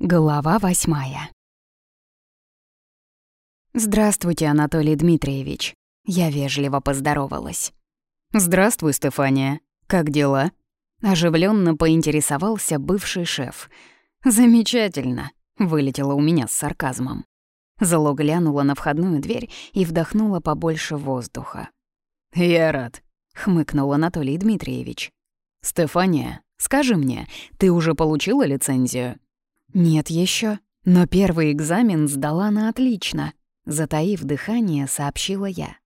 Глава восьмая. «Здравствуйте, Анатолий Дмитриевич». Я вежливо поздоровалась. «Здравствуй, Стефания. Как дела?» Оживленно поинтересовался бывший шеф. «Замечательно», — вылетело у меня с сарказмом. Зло глянула на входную дверь и вдохнула побольше воздуха. «Я рад», — хмыкнул Анатолий Дмитриевич. «Стефания, скажи мне, ты уже получила лицензию?» «Нет еще, но первый экзамен сдала на отлично», — затаив дыхание, сообщила я.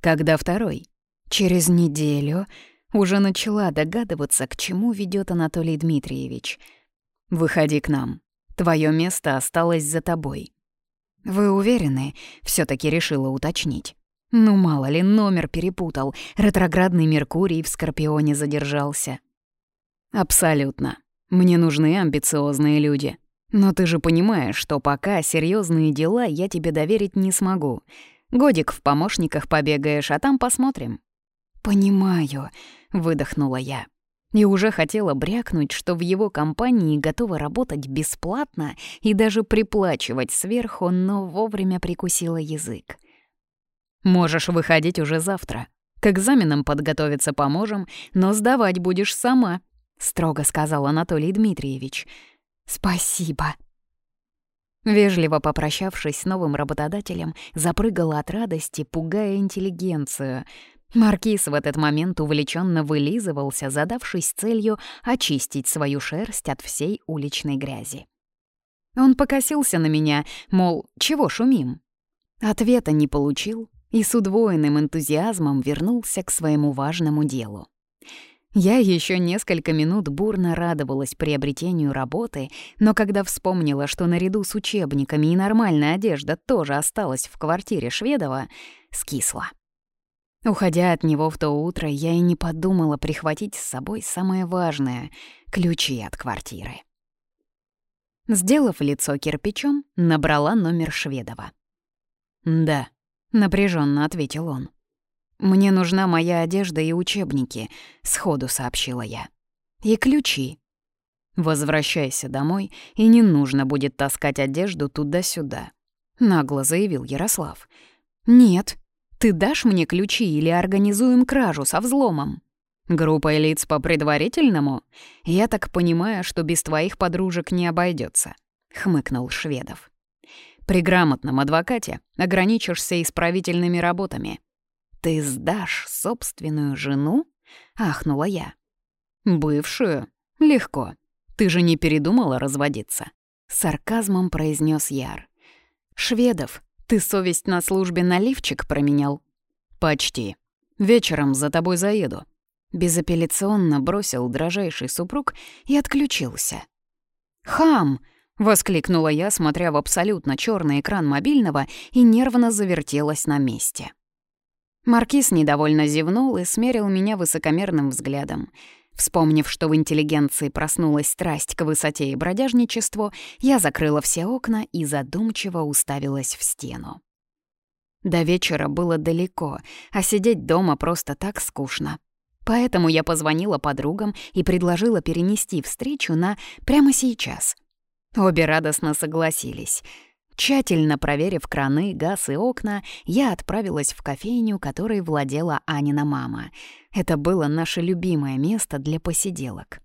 «Когда второй?» «Через неделю», уже начала догадываться, к чему ведет Анатолий Дмитриевич. «Выходи к нам. Твое место осталось за тобой». «Вы уверены?» — все таки решила уточнить. «Ну, мало ли, номер перепутал. Ретроградный Меркурий в Скорпионе задержался». «Абсолютно. Мне нужны амбициозные люди. Но ты же понимаешь, что пока серьезные дела я тебе доверить не смогу. Годик в помощниках побегаешь, а там посмотрим». «Понимаю», — выдохнула я. И уже хотела брякнуть, что в его компании готова работать бесплатно и даже приплачивать сверху, но вовремя прикусила язык. «Можешь выходить уже завтра. К экзаменам подготовиться поможем, но сдавать будешь сама», — строго сказал Анатолий Дмитриевич. «Спасибо». Вежливо попрощавшись с новым работодателем, запрыгала от радости, пугая интеллигенцию. Маркиз в этот момент увлеченно вылизывался, задавшись целью очистить свою шерсть от всей уличной грязи. Он покосился на меня, мол, чего шумим? Ответа не получил и с удвоенным энтузиазмом вернулся к своему важному делу. Я еще несколько минут бурно радовалась приобретению работы, но когда вспомнила, что наряду с учебниками и нормальная одежда тоже осталась в квартире Шведова, скисла. Уходя от него в то утро, я и не подумала прихватить с собой самое важное — ключи от квартиры. Сделав лицо кирпичом, набрала номер Шведова. «Да», — напряженно ответил он. «Мне нужна моя одежда и учебники», — сходу сообщила я. «И ключи». «Возвращайся домой, и не нужно будет таскать одежду туда-сюда», — нагло заявил Ярослав. «Нет, ты дашь мне ключи или организуем кражу со взломом?» «Группой лиц по предварительному? Я так понимаю, что без твоих подружек не обойдется, хмыкнул Шведов. «При грамотном адвокате ограничишься исправительными работами. «Ты сдашь собственную жену?» — ахнула я. «Бывшую? Легко. Ты же не передумала разводиться?» — сарказмом произнес Яр. «Шведов, ты совесть на службе на лифчик променял?» «Почти. Вечером за тобой заеду». Безапелляционно бросил дрожайший супруг и отключился. «Хам!» — воскликнула я, смотря в абсолютно черный экран мобильного и нервно завертелась на месте. Маркиз недовольно зевнул и смерил меня высокомерным взглядом. Вспомнив, что в интеллигенции проснулась страсть к высоте и бродяжничеству, я закрыла все окна и задумчиво уставилась в стену. До вечера было далеко, а сидеть дома просто так скучно. Поэтому я позвонила подругам и предложила перенести встречу на прямо сейчас. Обе радостно согласились — Тщательно проверив краны, газ и окна, я отправилась в кофейню, которой владела Анина мама. Это было наше любимое место для посиделок.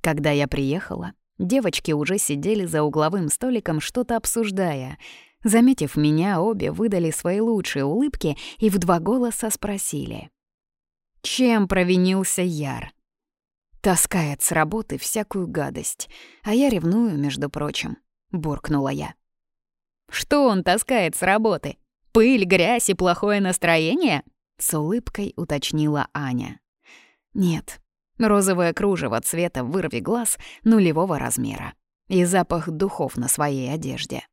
Когда я приехала, девочки уже сидели за угловым столиком, что-то обсуждая. Заметив меня, обе выдали свои лучшие улыбки и в два голоса спросили. «Чем провинился Яр?» «Таскает с работы всякую гадость, а я ревную, между прочим», — буркнула я. Что он таскает с работы? Пыль, грязь и плохое настроение?» С улыбкой уточнила Аня. «Нет, розовое кружево цвета вырви глаз нулевого размера и запах духов на своей одежде».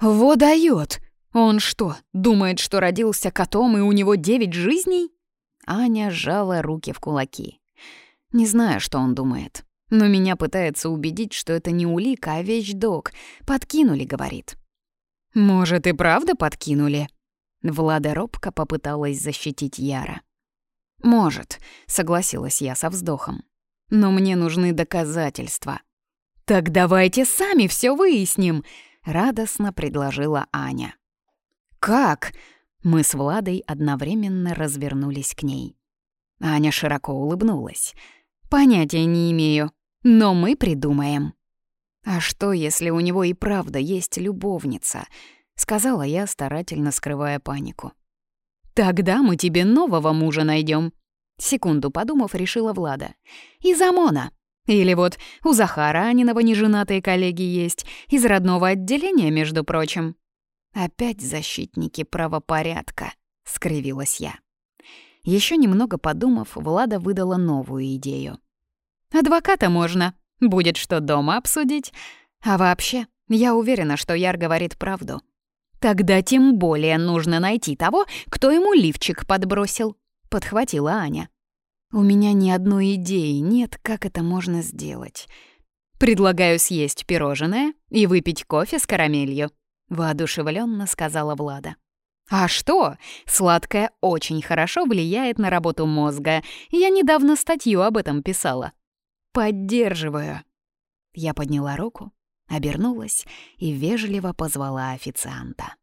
«Во даёт! Он что, думает, что родился котом и у него девять жизней?» Аня сжала руки в кулаки. «Не знаю, что он думает, но меня пытается убедить, что это не улика, а вещдок. Подкинули, говорит. «Может, и правда подкинули?» Влада робко попыталась защитить Яра. «Может», — согласилась я со вздохом. «Но мне нужны доказательства». «Так давайте сами все выясним», — радостно предложила Аня. «Как?» — мы с Владой одновременно развернулись к ней. Аня широко улыбнулась. «Понятия не имею, но мы придумаем». «А что, если у него и правда есть любовница?» — сказала я, старательно скрывая панику. «Тогда мы тебе нового мужа найдем. секунду подумав, решила Влада. «Из Амона. Или вот у Захара Анинова неженатые коллеги есть, из родного отделения, между прочим». «Опять защитники правопорядка», — скривилась я. Еще немного подумав, Влада выдала новую идею. «Адвоката можно. Будет что дома обсудить. А вообще, я уверена, что Яр говорит правду. Тогда тем более нужно найти того, кто ему лифчик подбросил», — подхватила Аня. «У меня ни одной идеи нет, как это можно сделать. Предлагаю съесть пирожное и выпить кофе с карамелью», — воодушевленно сказала Влада. А что? Сладкое очень хорошо влияет на работу мозга. Я недавно статью об этом писала. Поддерживаю. Я подняла руку, обернулась и вежливо позвала официанта.